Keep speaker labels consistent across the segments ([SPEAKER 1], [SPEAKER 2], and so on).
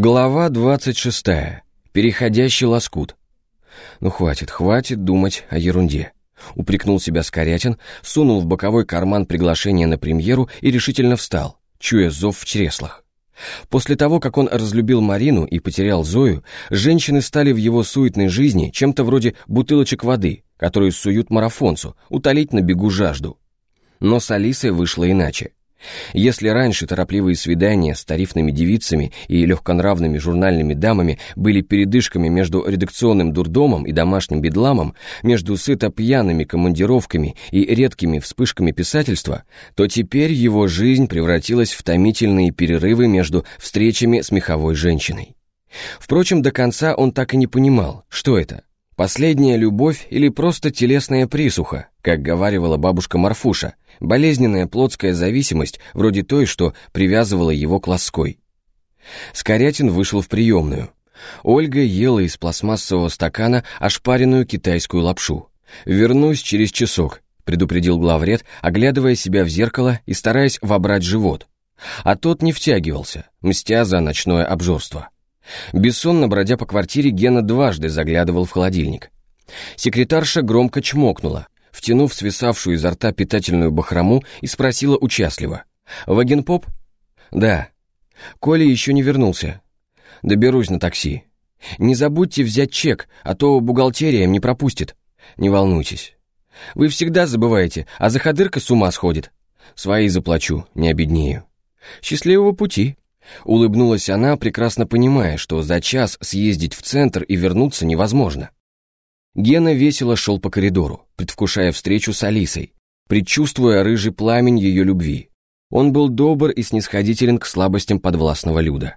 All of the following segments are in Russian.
[SPEAKER 1] Глава 26. Переходящий лоскут. Ну хватит, хватит думать о ерунде. Упрекнул себя Скорятин, сунул в боковой карман приглашение на премьеру и решительно встал, чуя зов в чреслах. После того, как он разлюбил Марину и потерял Зою, женщины стали в его суетной жизни чем-то вроде бутылочек воды, которую суют марафонцу, утолить на бегу жажду. Но с Алисой вышло иначе. Если раньше торопливые свидания с тарифными девицами и легконравными журнальными дамами были передышками между редакционным дурдомом и домашним бедламом, между сыто пьяными командировками и редкими вспышками писательства, то теперь его жизнь превратилась в томительные перерывы между встречами с меховой женщиной. Впрочем, до конца он так и не понимал, что это Последняя любовь или просто телесная присуха, как говаривала бабушка Марфуша, болезненная плотская зависимость, вроде той, что привязывала его к лоской. Скорятин вышел в приемную. Ольга ела из пластмассового стакана ошпаренную китайскую лапшу. «Вернусь через часок», — предупредил главред, оглядывая себя в зеркало и стараясь вобрать живот. А тот не втягивался, мстя за ночное обжорство. Бессонно бродя по квартире, Гена дважды заглядывал в холодильник. Секретарша громко чмокнула, втянув свисавшую изо рта питательную бахрому и спросила участливо. «Вагенпоп?» «Да». «Коля еще не вернулся». «Доберусь на такси». «Не забудьте взять чек, а то бухгалтерия не пропустит». «Не волнуйтесь». «Вы всегда забываете, а заходырка с ума сходит». «Свои заплачу, не обеднею». «Счастливого пути». Улыбнулась она, прекрасно понимая, что за час съездить в центр и вернуться невозможно. Гена весело шел по коридору, предвкушая встречу с Алисой, предчувствуя рыжий пламень ее любви. Он был добр и снисходителен к слабостям подвластного люда.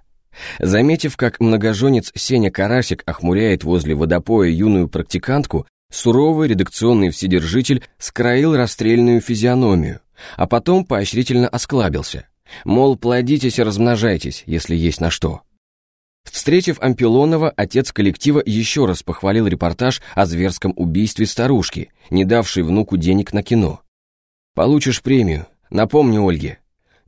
[SPEAKER 1] Заметив, как многоженец Сеня Карасик охмуряет возле водопоя юную практикантку, суровый редакционный вседержитель скроил расстрельную физиономию, а потом поощрительно осклабился. Мол, плодитесь и размножайтесь, если есть на что. Встретив Ампилонова, отец коллектива еще раз похвалил репортаж о зверском убийстве старушки, не давшей внуку денег на кино. «Получишь премию. Напомни Ольге».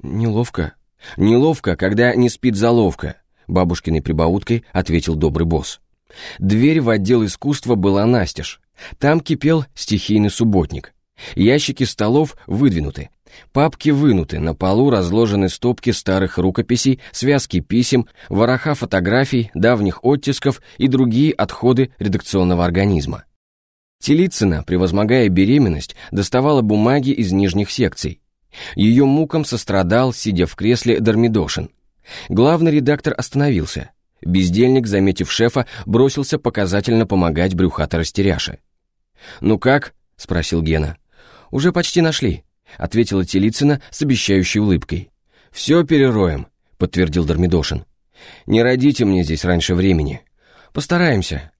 [SPEAKER 1] «Неловко». «Неловко, когда не спит заловка», — бабушкиной прибауткой ответил добрый босс. Дверь в отдел искусства была настежь. Там кипел стихийный субботник. Ящики столов выдвинуты, Папки вынуты, на полу разложены стопки старых рукописей, связки писем, вороха фотографий, давних оттисков и другие отходы редакционного организма. Телицына, превозмогая беременность, доставала бумаги из нижних секций. Ее мукам сострадал, сидя в кресле, Дармидошин. Главный редактор остановился. Бездельник, заметив шефа, бросился показательно помогать брюхато-растеряше. «Ну как?» — спросил Гена. «Уже почти нашли», — ответила Телицына с обещающей улыбкой. «Все перероем», — подтвердил Дармидошин. «Не родите мне здесь раньше времени. Постараемся».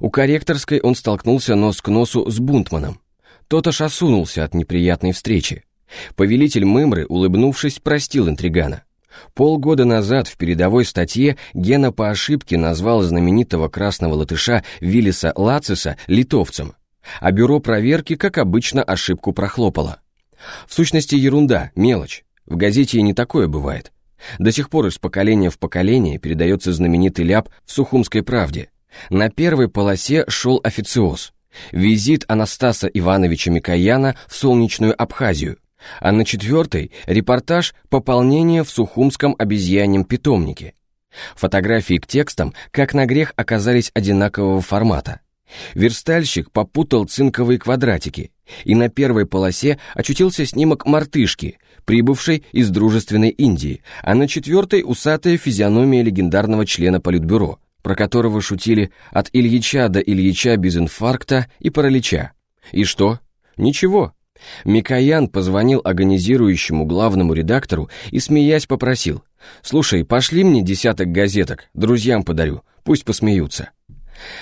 [SPEAKER 1] У корректорской он столкнулся нос к носу с Бунтманом. Тот аж осунулся от неприятной встречи. Повелитель Мымры, улыбнувшись, простил интригана. Полгода назад в передовой статье Гена по ошибке назвал знаменитого красного латыша Виллиса Лациса литовцем, а бюро проверки, как обычно, ошибку прохлопало. В сущности, ерунда, мелочь. В газете и не такое бывает. До сих пор из поколения в поколение передается знаменитый ляп в Сухумской правде. На первой полосе шел официоз. Визит Анастаса Ивановича Микояна в солнечную Абхазию. А на четвертой – репортаж «Пополнение в Сухумском обезьяньем питомнике». Фотографии к текстам, как на грех, оказались одинакового формата. Верстальщик попутал цинковые квадратики, и на первой полосе очутился снимок мартышки, прибывшей из дружественной Индии, а на четвертой усатая физиономия легендарного члена Политбюро, про которого шутили от Ильича до Ильича без инфаркта и паралича. И что? Ничего. Микоян позвонил агонизирующему главному редактору и, смеясь, попросил, «Слушай, пошли мне десяток газеток, друзьям подарю, пусть посмеются».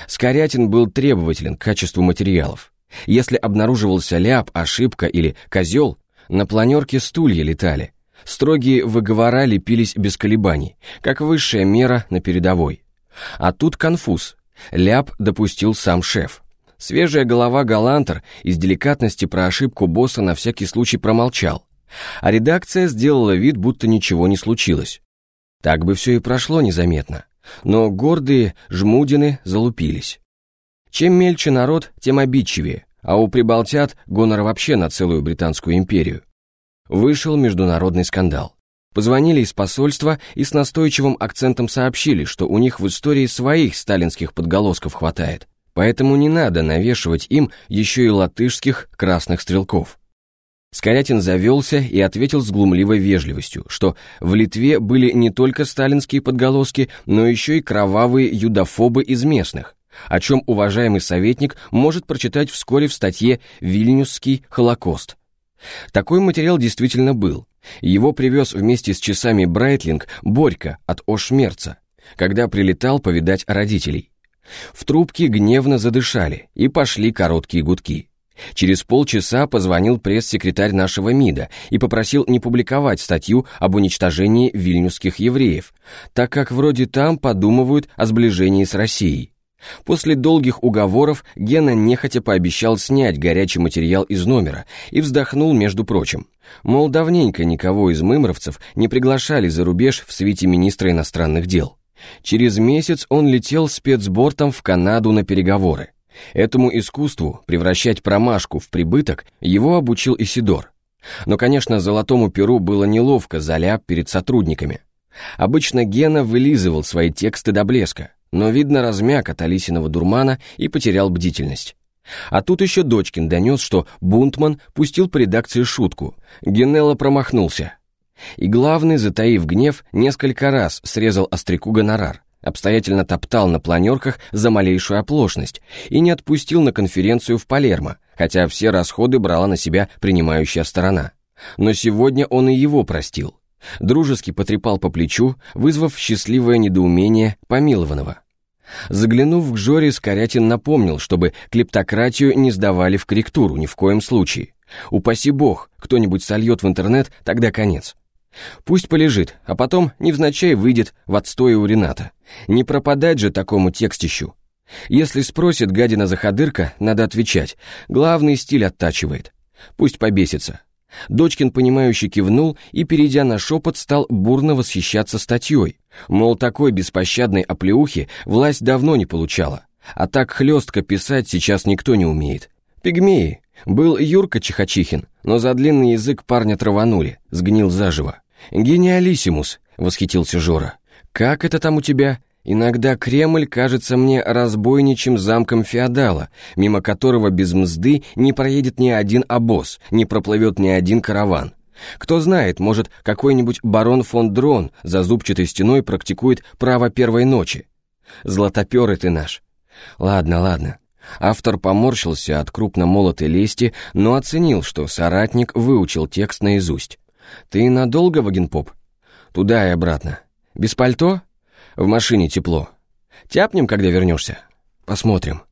[SPEAKER 1] Скорятин был требователен к качеству материалов. Если обнаруживался ляп, ошибка или козел, на планерке стулья летали. Строгие выговора лепились без колебаний, как высшая мера на передовой. А тут конфуз. Ляп допустил сам шеф. Свежая голова Галантер из деликатности про ошибку босса на всякий случай промолчал. А редакция сделала вид, будто ничего не случилось. Так бы все и прошло незаметно. Но гордые жмудины залупились. Чем мельче народ, тем обидчивее, а у прибалтят гонор вообще на целую Британскую империю. Вышел международный скандал. Позвонили из посольства и с настойчивым акцентом сообщили, что у них в истории своих сталинских подголосков хватает, поэтому не надо навешивать им еще и латышских красных стрелков. Скорятин завелся и ответил с глумливой вежливостью, что в Литве были не только сталинские подголоски, но еще и кровавые юдофобы из местных, о чем уважаемый советник может прочитать вскоре в статье «Вильнюсский Холокост». Такой материал действительно был. Его привез вместе с часами Брайтлинг Борька от Ошмерца, когда прилетал повидать родителей. В трубке гневно задышали, и пошли короткие гудки. Через полчаса позвонил пресс-секретарь нашего МИДа и попросил не публиковать статью об уничтожении вильнюсских евреев, так как вроде там подумывают о сближении с Россией. После долгих уговоров Гена нехотя пообещал снять горячий материал из номера и вздохнул, между прочим. Мол, давненько никого из мымровцев не приглашали за рубеж в свете министра иностранных дел. Через месяц он летел спецбортом в Канаду на переговоры. Этому искусству превращать промашку в прибыток его обучил Исидор. Но, конечно, золотому перу было неловко заляп перед сотрудниками. Обычно Гена вылизывал свои тексты до блеска, но, видно, размяк от Алисиного дурмана и потерял бдительность. А тут еще Дочкин донес, что Бунтман пустил по редакции шутку. Генелло промахнулся. И главный, затаив гнев, несколько раз срезал остряку гонорар обстоятельно топтал на планерках за малейшую оплошность и не отпустил на конференцию в Палермо, хотя все расходы брала на себя принимающая сторона. Но сегодня он и его простил. Дружески потрепал по плечу, вызвав счастливое недоумение помилованного. Заглянув к Жоре, Скорятин напомнил, чтобы клептократию не сдавали в корректуру ни в коем случае. Упаси бог, кто-нибудь сольет в интернет, тогда конец. Пусть полежит, а потом невзначай выйдет в отстое у Рената. Не пропадать же такому текстищу. Если спросит гадина заходырка, надо отвечать. Главный стиль оттачивает. Пусть побесится. Дочкин, понимающе кивнул и, перейдя на шепот, стал бурно восхищаться статьей. Мол, такой беспощадной оплеухи власть давно не получала. А так хлестко писать сейчас никто не умеет. Пигмеи. Был Юрка Чехочихин, но за длинный язык парня траванули, сгнил заживо. «Гениалиссимус», — восхитился Жора. «Как это там у тебя? Иногда Кремль кажется мне разбойничьим замком феодала, мимо которого без мзды не проедет ни один обоз, не проплывет ни один караван. Кто знает, может, какой-нибудь барон фон Дрон за зубчатой стеной практикует право первой ночи. Златоперый ты наш. Ладно, ладно. Автор поморщился от крупно молотой лести, но оценил, что соратник выучил текст наизусть. «Ты надолго, Вагенпоп?» «Туда и обратно. Без пальто?» «В машине тепло. Тяпнем, когда вернешься?» «Посмотрим».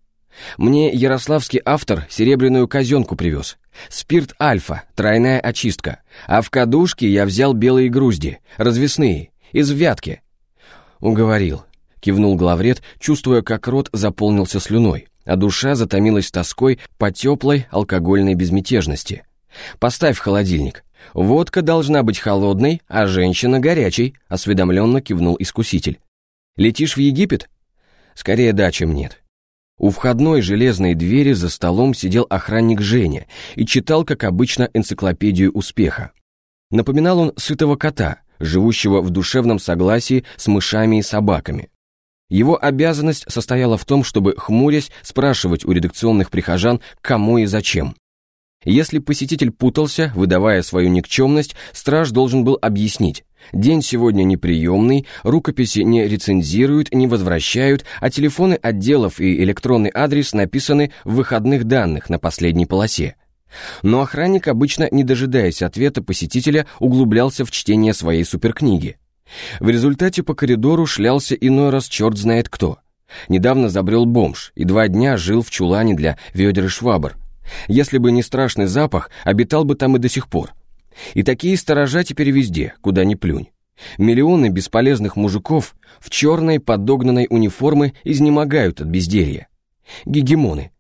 [SPEAKER 1] Мне ярославский автор серебряную казенку привез. Спирт Альфа, тройная очистка. А в кадушке я взял белые грузди, развесные, из вятки. Уговорил. Кивнул главред, чувствуя, как рот заполнился слюной, а душа затомилась тоской по теплой алкогольной безмятежности. «Поставь в холодильник. Водка должна быть холодной, а женщина горячей», осведомленно кивнул искуситель. «Летишь в Египет?» «Скорее да, чем нет». У входной железной двери за столом сидел охранник Женя и читал, как обычно, энциклопедию успеха. Напоминал он сытого кота, живущего в душевном согласии с мышами и собаками. Его обязанность состояла в том, чтобы, хмурясь, спрашивать у редакционных прихожан, кому и зачем. Если посетитель путался, выдавая свою никчемность, страж должен был объяснить. День сегодня неприемный, рукописи не рецензируют, не возвращают, а телефоны отделов и электронный адрес написаны в выходных данных на последней полосе. Но охранник, обычно не дожидаясь ответа посетителя, углублялся в чтение своей суперкниги. В результате по коридору шлялся иной раз черт знает кто. Недавно забрел бомж и два дня жил в чулане для ведер и швабр, если бы не страшный запах, обитал бы там и до сих пор. И такие сторожа теперь везде, куда ни плюнь. Миллионы бесполезных мужиков в черной подогнанной униформы изнемогают от безделья. Гегемоны.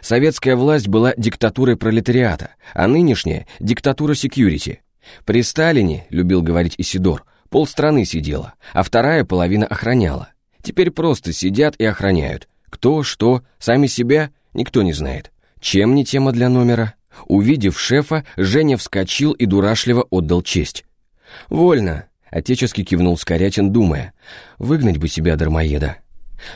[SPEAKER 1] Советская власть была диктатурой пролетариата, а нынешняя – диктатура секьюрити. При Сталине, любил говорить Исидор, Полстраны сидела, а вторая половина охраняла. Теперь просто сидят и охраняют. Кто, что, сами себя, никто не знает. Чем не тема для номера? Увидев шефа, Женя вскочил и дурашливо отдал честь. «Вольно», — отечески кивнул Скорятин, думая. «Выгнать бы себя, дармоеда».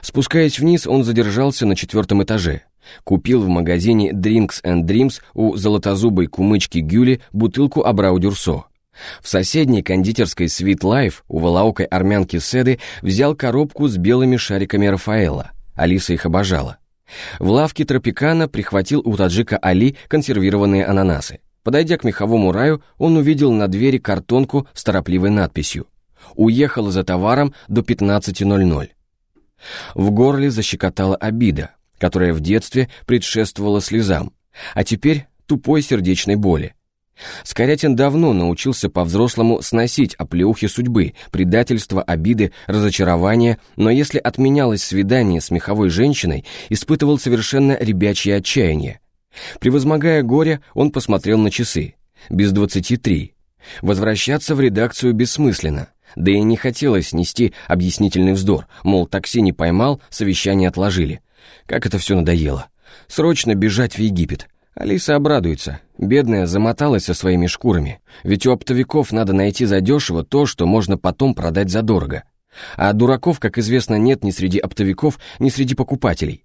[SPEAKER 1] Спускаясь вниз, он задержался на четвертом этаже. Купил в магазине Drinks and Dreams у золотозубой кумычки Гюли бутылку Абрау-Дюрсо. В соседней кондитерской Sweet Life у волоокой армянки Седы взял коробку с белыми шариками Рафаэла. Алиса их обожала. В лавке Тропикана прихватил у таджика Али консервированные ананасы. Подойдя к меховому раю, он увидел на двери картонку с торопливой надписью «Уехал за товаром до 15.00». В горле защекотала обида, которая в детстве предшествовала слезам, а теперь тупой сердечной боли. Скорятин давно научился по-взрослому сносить оплеухи судьбы, предательства, обиды, разочарования, но если отменялось свидание с меховой женщиной, испытывал совершенно ребячье отчаяние. Превозмогая горе, он посмотрел на часы. Без двадцати три. Возвращаться в редакцию бессмысленно. Да и не хотелось нести объяснительный вздор, мол, такси не поймал, совещание отложили. Как это все надоело. Срочно бежать в Египет. Алиса обрадуется. Бедная замоталась со своими шкурами. Ведь у оптовиков надо найти задешево то, что можно потом продать задорого. А дураков, как известно, нет ни среди оптовиков, ни среди покупателей.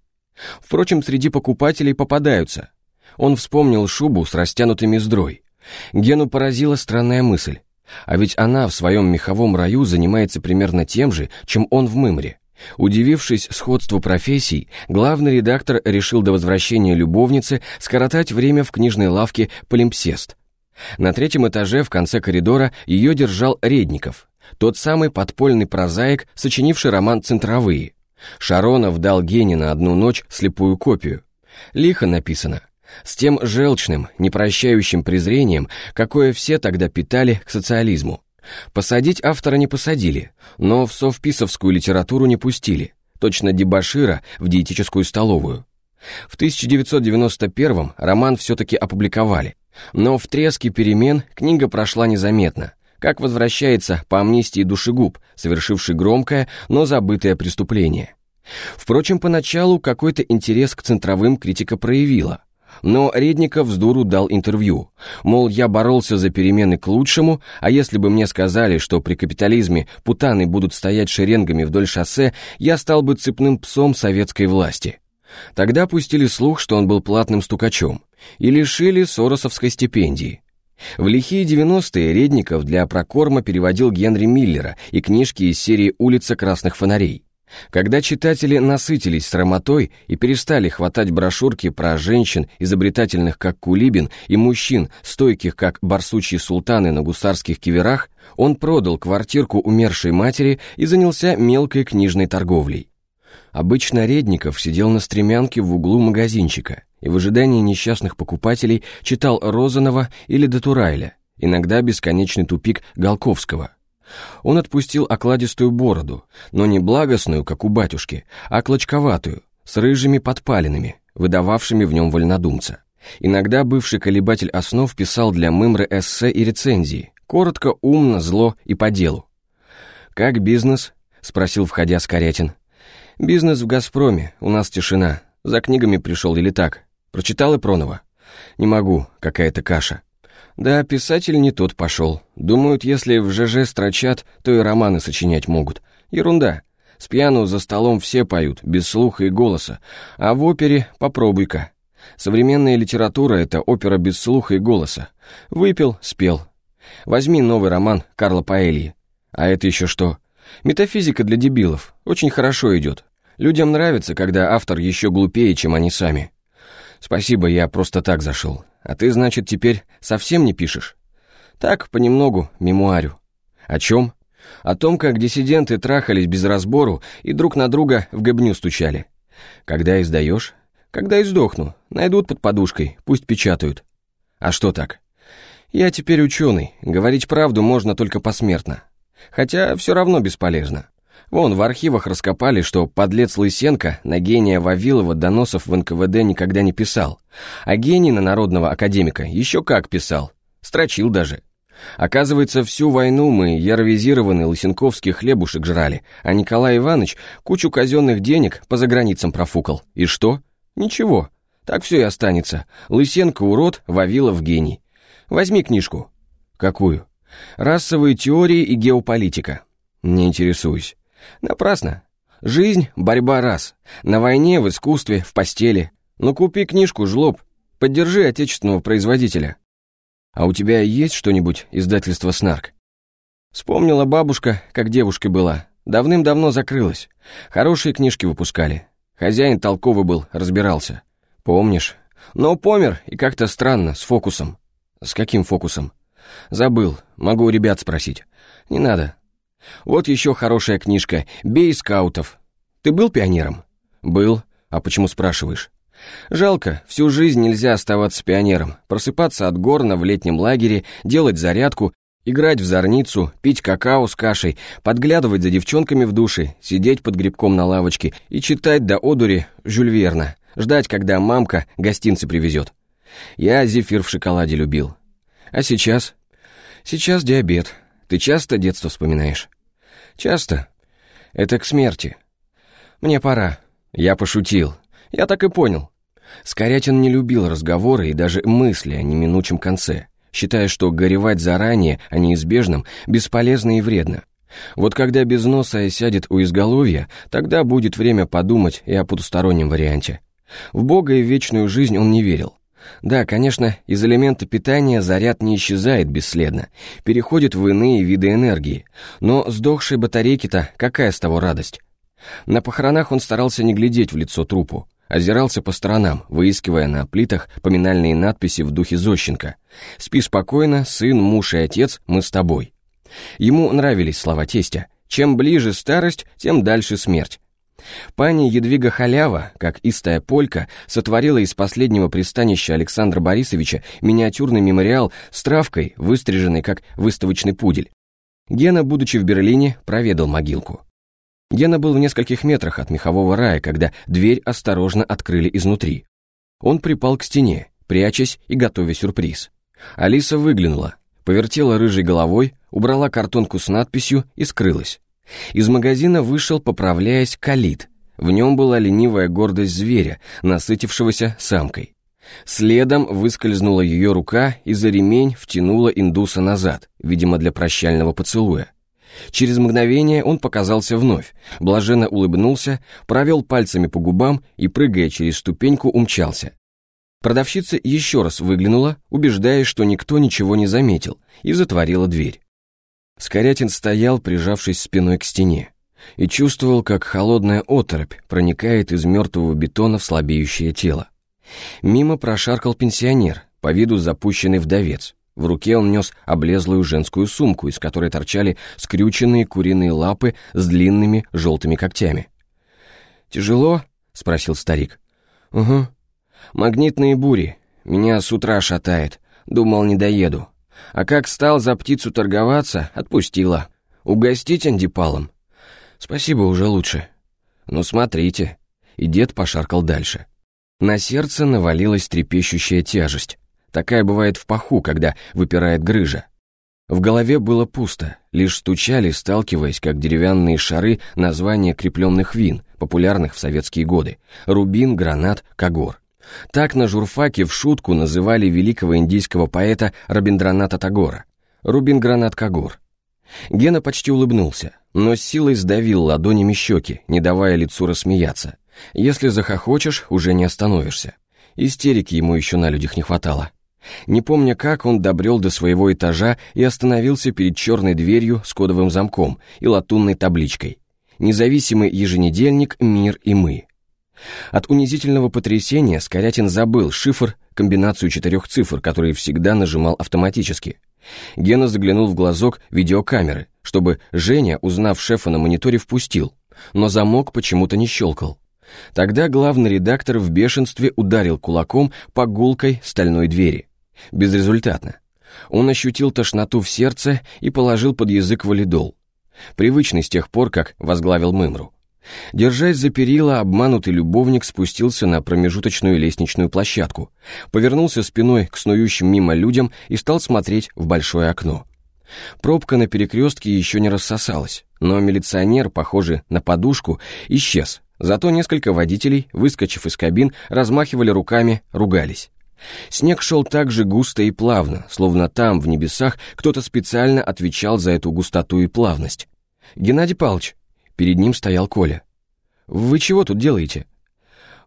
[SPEAKER 1] Впрочем, среди покупателей попадаются. Он вспомнил шубу с растянутой мездрой. Гену поразила странная мысль. А ведь она в своем меховом раю занимается примерно тем же, чем он в Мымре. Удивившись сходству профессий, главный редактор решил до возвращения любовницы скоротать время в книжной лавке «Полимпсест». На третьем этаже в конце коридора ее держал Редников, тот самый подпольный прозаик, сочинивший роман «Центровые». Шаронов дал Гене на одну ночь слепую копию. Лихо написано, с тем желчным, непрощающим презрением, какое все тогда питали к социализму. Посадить автора не посадили, но в совписовскую литературу не пустили, точно дебашира в диетическую столовую. В 1991 роман все-таки опубликовали, но в треске перемен книга прошла незаметно, как возвращается по амнистии душегуб, совершивший громкое, но забытое преступление. Впрочем, поначалу какой-то интерес к центровым критика проявила – но Редников с дуру дал интервью, мол, я боролся за перемены к лучшему, а если бы мне сказали, что при капитализме путаны будут стоять шеренгами вдоль шоссе, я стал бы цепным псом советской власти. Тогда пустили слух, что он был платным стукачом, и лишили Соросовской стипендии. В лихие 90-е Редников для прокорма переводил Генри Миллера и книжки из серии «Улица красных фонарей». Когда читатели насытились срамотой и перестали хватать брошюрки про женщин, изобретательных как Кулибин, и мужчин, стойких как барсучьи султаны на гусарских киверах, он продал квартирку умершей матери и занялся мелкой книжной торговлей. Обычно Редников сидел на стремянке в углу магазинчика и в ожидании несчастных покупателей читал Розанова или Датурайля, иногда бесконечный тупик Голковского – он отпустил окладистую бороду, но не благостную, как у батюшки, а клочковатую, с рыжими подпалинами, выдававшими в нем вольнодумца. Иногда бывший колебатель основ писал для Мымры эссе и рецензии, коротко, умно, зло и по делу. «Как бизнес?» — спросил, входя Скорятин. «Бизнес в «Газпроме», у нас тишина. За книгами пришел или так? Прочитал Ипронова?» «Не могу, какая-то каша». Да, писатель не тот пошел. Думают, если в ЖЖ строчат, то и романы сочинять могут. Ерунда. С пьяну за столом все поют, без слуха и голоса. А в опере попробуй-ка. Современная литература — это опера без слуха и голоса. Выпил, спел. Возьми новый роман Карла Паэльи. А это еще что? Метафизика для дебилов. Очень хорошо идет. Людям нравится, когда автор еще глупее, чем они сами. Спасибо, я просто так зашел. А ты, значит, теперь совсем не пишешь? Так, понемногу, мемуарю. О чем? О том, как диссиденты трахались без разбору и друг на друга в гобню стучали. Когда издаешь? Когда издохну. Найдут под подушкой, пусть печатают. А что так? Я теперь ученый, говорить правду можно только посмертно. Хотя все равно бесполезно. Вон, в архивах раскопали, что подлец Лысенко на гения Вавилова доносов в НКВД никогда не писал, а гений на народного академика еще как писал, строчил даже. Оказывается, всю войну мы яровизированный лысенковский хлебушек жрали, а Николай Иванович кучу казенных денег по заграницам профукал. И что? Ничего. Так все и останется. Лысенко урод, Вавилов гений. Возьми книжку. Какую? Расовые теории и геополитика. Не интересуюсь. Напрасно. Жизнь — борьба раз. На войне, в искусстве, в постели. Ну купи книжку, жлоб. Поддержи отечественного производителя. А у тебя есть что-нибудь издательство «Снарк»? Вспомнила бабушка, как девушкой была. Давным-давно закрылась. Хорошие книжки выпускали. Хозяин толковый был, разбирался. Помнишь? Но помер, и как-то странно, с фокусом. С каким фокусом? Забыл, могу у ребят спросить. Не надо. Вот еще хорошая книжка «Бей скаутов». Ты был пионером? Был. А почему спрашиваешь? Жалко, всю жизнь нельзя оставаться пионером, просыпаться от горна в летнем лагере, делать зарядку, играть в зорницу, пить какао с кашей, подглядывать за девчонками в душе, сидеть под грибком на лавочке и читать до одури Жюль Верна, ждать, когда мамка гостинцы привезет. Я зефир в шоколаде любил. А сейчас? Сейчас диабет. Ты часто детство вспоминаешь? Часто. Это к смерти. Мне пора. Я пошутил. Я так и понял. Скорятин не любил разговоры и даже мысли о неминучем конце, считая, что горевать заранее о неизбежном бесполезно и вредно. Вот когда без носа сядет у изголовья, тогда будет время подумать и о потустороннем варианте. В Бога и в вечную жизнь он не верил. Да, конечно, из элемента питания заряд не исчезает бесследно, переходит в иные виды энергии, но сдохшей батарейки-то какая с того радость? На похоронах он старался не глядеть в лицо трупу, озирался по сторонам, выискивая на плитах поминальные надписи в духе Зощенко. «Спи спокойно, сын, муж и отец, мы с тобой». Ему нравились слова тестя. Чем ближе старость, тем дальше смерть. Пани Едвига Халява, как истая полька, сотворила из последнего пристанища Александра Борисовича миниатюрный мемориал с травкой, выстриженной как выставочный пудель. Гена, будучи в Берлине, проведал могилку. Гена был в нескольких метрах от мехового рая, когда дверь осторожно открыли изнутри. Он припал к стене, прячась и готовя сюрприз. Алиса выглянула, повертела рыжей головой, убрала картонку с надписью и скрылась. Из магазина вышел, поправляясь, калит. В нем была ленивая гордость зверя, насытившегося самкой. Следом выскользнула ее рука и за ремень втянула индуса назад, видимо, для прощального поцелуя. Через мгновение он показался вновь, блаженно улыбнулся, провел пальцами по губам и, прыгая через ступеньку, умчался. Продавщица еще раз выглянула, убеждаясь, что никто ничего не заметил, и затворила дверь. Скорятин стоял, прижавшись спиной к стене, и чувствовал, как холодная оторопь проникает из мертвого бетона в слабеющее тело. Мимо прошаркал пенсионер, по виду запущенный вдовец. В руке он нес облезлую женскую сумку, из которой торчали скрюченные куриные лапы с длинными желтыми когтями. «Тяжело?» — спросил старик. «Угу. Магнитные бури. Меня с утра шатает. Думал, не доеду. А как стал за птицу торговаться, отпустила. Угостить антипалом?» «Спасибо, уже лучше». «Ну, смотрите». И дед пошаркал дальше. На сердце навалилась трепещущая тяжесть. Такая бывает в паху, когда выпирает грыжа. В голове было пусто, лишь стучали, сталкиваясь, как деревянные шары, названия крепленных вин, популярных в советские годы. Рубин, гранат, кагор. Так на журфаке в шутку называли великого индийского поэта Рабиндраната Тагора. Рубин, гранат, кагор. Гена почти улыбнулся, но с силой сдавил ладонями щеки, не давая лицу рассмеяться. Если захохочешь, уже не остановишься. Истерики ему еще на людях не хватало. Не помня как, он добрел до своего этажа и остановился перед черной дверью с кодовым замком и латунной табличкой. Независимый еженедельник «Мир и мы». От унизительного потрясения Скорятин забыл шифр, комбинацию четырех цифр, которые всегда нажимал автоматически. Гена заглянул в глазок видеокамеры, чтобы Женя, узнав шефа на мониторе, впустил, но замок почему-то не щелкал. Тогда главный редактор в бешенстве ударил кулаком по гулкой стальной двери. Безрезультатно. Он ощутил тошноту в сердце и положил под язык валидол. Привычный с тех пор, как возглавил Мымру. Держась за перила, обманутый любовник спустился на промежуточную лестничную площадку, повернулся спиной к снующим мимо людям и стал смотреть в большое окно. Пробка на перекрестке еще не рассосалась, но милиционер, похожий на подушку, исчез. Зато несколько водителей, выскочив из кабин, размахивали руками, ругались. Снег шел так же густо и плавно, словно там, в небесах, кто-то специально отвечал за эту густоту и плавность. «Геннадий Павлович!» Перед ним стоял Коля. «Вы чего тут делаете?»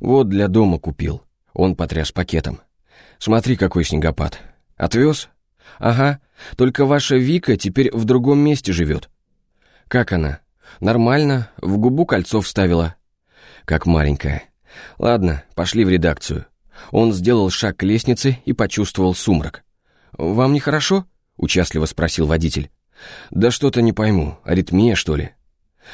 [SPEAKER 1] «Вот для дома купил». Он потряс пакетом. «Смотри, какой снегопад. Отвез?» «Ага, только ваша Вика теперь в другом месте живет». «Как она?» «Нормально, в губу кольцо вставила». «Как маленькая». «Ладно, пошли в редакцию». Он сделал шаг к лестнице и почувствовал сумрак. «Вам нехорошо?» — участливо спросил водитель. «Да что-то не пойму, аритмия, что ли?»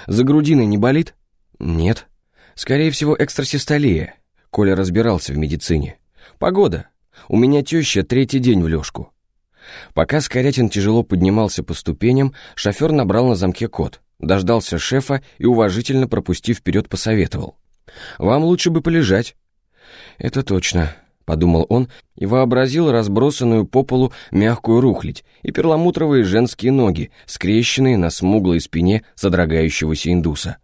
[SPEAKER 1] «За грудиной не болит?» «Нет». «Скорее всего, экстрасистолия». Коля разбирался в медицине. «Погода. У меня теща третий день в лёжку». Пока Скорятин тяжело поднимался по ступеням, шофер набрал на замке код, дождался шефа и, уважительно пропустив вперед, посоветовал. «Вам лучше бы полежать». «Это точно», — подумал он и вообразил разбросанную по полу мягкую рухлядь и перламутровые женские ноги, скрещенные на смуглой спине задрогающегося индуса.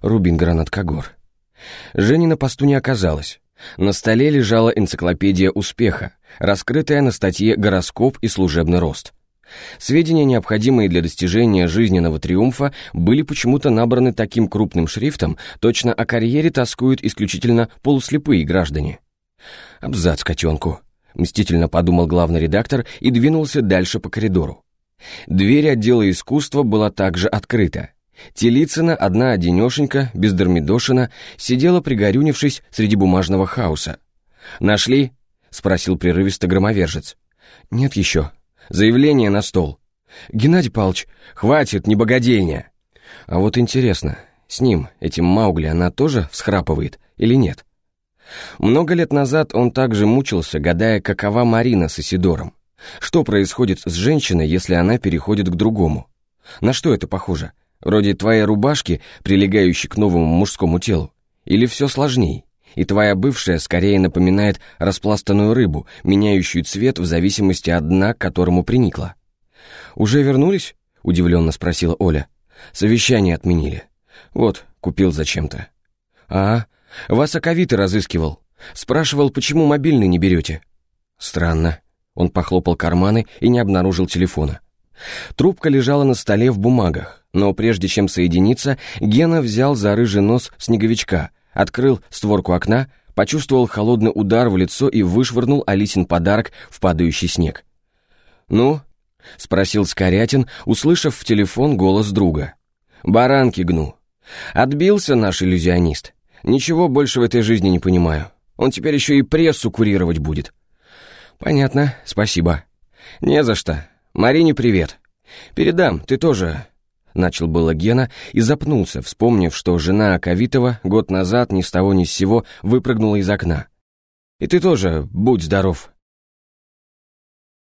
[SPEAKER 1] Рубин Гранаткагор. Жени на посту не оказалось. На столе лежала энциклопедия успеха, раскрытая на статье «Гороскоп и служебный рост». Сведения, необходимые для достижения жизненного триумфа, были почему-то набраны таким крупным шрифтом, точно о карьере тоскуют исключительно полуслепые граждане. «Абзац котенку», — мстительно подумал главный редактор и двинулся дальше по коридору. Дверь отдела искусства была также открыта. Телицына, одна одинешенька, без Дормидошина, сидела пригорюнившись среди бумажного хаоса. «Нашли?» — спросил прерывисто громовержец. «Нет еще. Заявление на стол». «Геннадий Павлович, хватит, не богадельня!» «А вот интересно, с ним, этим Маугли, она тоже всхрапывает или нет?» Много лет назад он также мучился, гадая, какова Марина с Исидором. Что происходит с женщиной, если она переходит к другому? На что это похоже? Вроде твоей рубашки, прилегающей к новому мужскому телу. Или все сложней, и твоя бывшая скорее напоминает распластанную рыбу, меняющую цвет в зависимости от дна, к которому приникла. «Уже вернулись?» — удивленно спросила Оля. «Совещание отменили. Вот, купил зачем-то». «А, вас Аковиты разыскивал. Спрашивал, почему мобильный не берете». «Странно». Он похлопал карманы и не обнаружил телефона. Трубка лежала на столе в бумагах, но прежде чем соединиться, Гена взял за рыжий нос снеговичка, открыл створку окна, почувствовал холодный удар в лицо и вышвырнул Алисин подарок в падающий снег. «Ну?» — спросил Скорятин, услышав в телефон голос друга. «Баранки гну. Отбился наш иллюзионист. Ничего больше в этой жизни не понимаю. Он теперь еще и прессу курировать будет». «Понятно, спасибо». «Не за что. «Марине привет. Передам, ты тоже...» Начал было Гена и запнулся, вспомнив, что жена Аковитова год назад ни с того ни с сего выпрыгнула из окна. «И ты тоже будь здоров.